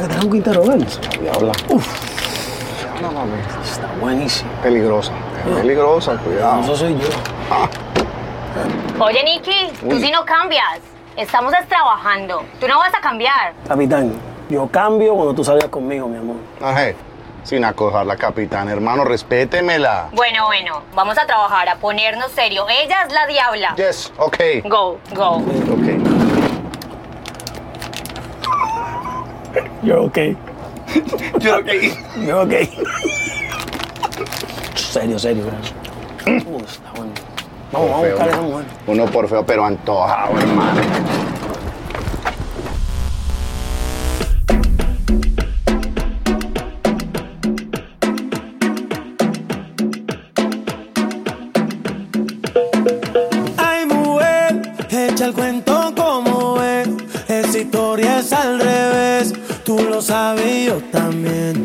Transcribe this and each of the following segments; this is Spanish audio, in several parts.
un Quintero Verde? Diabla. Uf, No, mami. está buenísimo. Peligrosa. Peligrosa, cuidado. Eso soy yo. Oye, Nicky, tú sí no cambias. Estamos es trabajando. Tú no vas a cambiar. Capitán, yo cambio cuando tú salgas conmigo, mi amor. Ajé. Sin acojarla, capitán. Hermano, respétemela. Bueno, bueno, vamos a trabajar, a ponernos serio. Ella es la diabla. Yes, ok. Go, go. Ok. You're okay. Yo ok. You're okay. serio, serio. Uh, está bueno. Vamos, vamos a buscar esa mujer. Uno por feo, pero antojado, hermano. Ay, mujer, echa el cuento como es. Esa historia es al revés. Tú lo sabes yo también.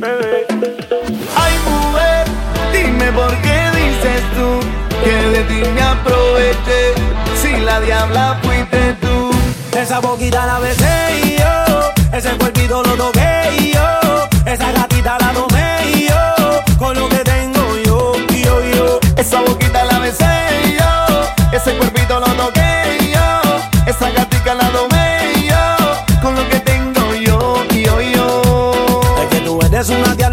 Ay, mujer, dime por qué dices tú que de ti me aproveché. Si la diabla fuiste tú. Esa boquita la besé y yo. Ese cuerpito lo toqué y yo. Esa gatita la tomé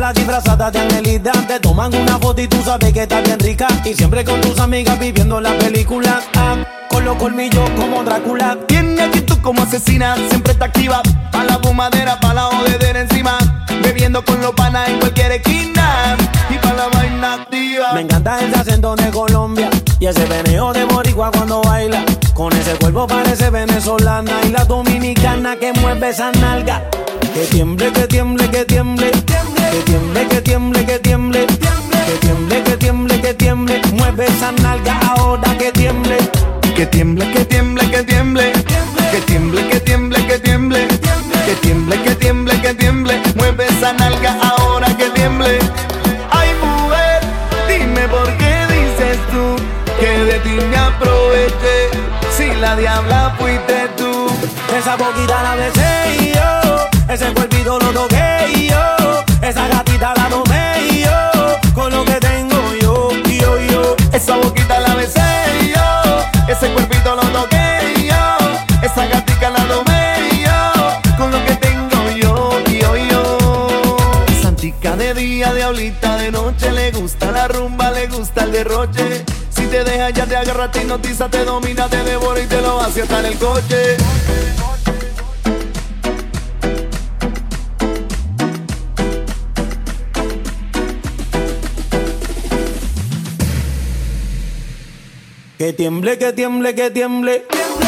eres una diabla disfrazada de angelita. Te toman una foto y tú sabes que estás bien rica. Y siempre con tus amigas viviendo la película. Ah, con los colmillos como Drácula. Tiene actitud como asesina, siempre está activa. Pa' la fumadera, pa' la jodedera encima. Bebiendo con los panas en cualquier esquina. Y pa' la vaina activa. Me encanta ese acento de Colombia. Y ese veneo de boricua cuando baila. Con ese cuerpo parece venezolana. Y la dominicana que mueve esa nalga. Que tiemble, que tiemble, que tiemble. Que tiemble, que tiemble, que tiemble. Que tiemble, que tiemble, que tiemble. Mueve esa nalga ahora que tiemble. Que tiemble, que tiemble, que tiemble. Que tiemble, que tiemble, que tiemble. Que tiemble, que tiemble, que tiemble. Mueve esa nalga ahora que tiemble. Ay, mujer, dime por qué dices tú que de ti me aproveché. Si la diabla fuiste tú. Esa boquita la besé y yo. Ese cuerpito lo toqué y yo. La tomé y yo. Con lo que tengo yo, yo, yo. Esa boquita la besé yo. Ese cuerpito lo toqué yo. Esa gatita la tomé y yo. Con lo que tengo yo, yo, yo. Santica de día, diablita de noche. Le gusta la rumba, le gusta el derroche. Si te deja, ya te agarra, te hipnotiza, te domina, te devora y te lo hace hasta en el coche. Que tiemble, que tiemble, que tiemble.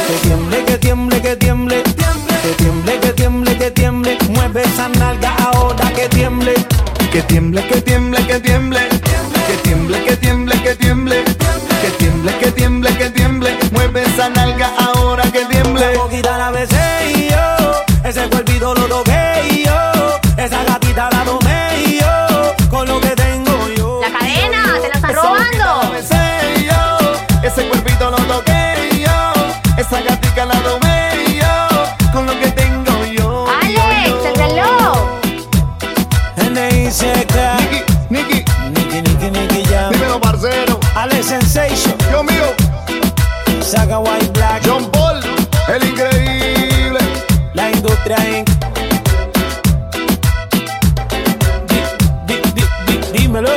Que tiemble, que tiemble, que tiemble. Que tiemble, que tiemble, que tiemble. Mueve esa nalga ahora que tiemble. Que tiemble, que tiemble, que tiemble. Que tiemble, que tiemble, que tiemble. Que tiemble, que tiemble, que tiemble. Mueve esa nalga ahora Saga White Black. John Paul, el increíble. La industria Inc. Di- di- di- di- dímelo.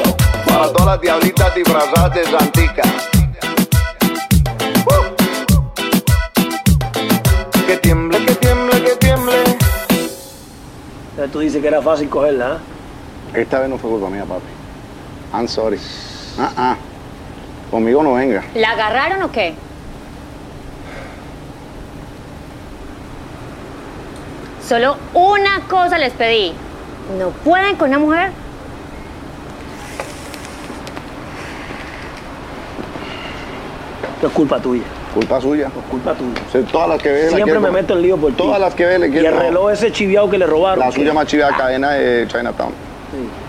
Para todas las diablitas disfrazadas de Santica. Uh. Que tiemble, que tiemble, que tiemble. Tú dices que era fácil cogerla, ¿ah? Esta vez no fue culpa mía, papi. I'm sorry. Ah, ah. Conmigo no venga. ¿La agarraron o qué? Solo una cosa les pedí. ¿No pueden con una mujer? Es culpa tuya. Culpa suya. Es culpa tuya. O sea, todas las que ve Siempre quiere me meto en lío por ti. Todas las que ve le Y quiero el reloj ese chiviao que le robaron. La suya más chida cadena de Chinatown. Sí.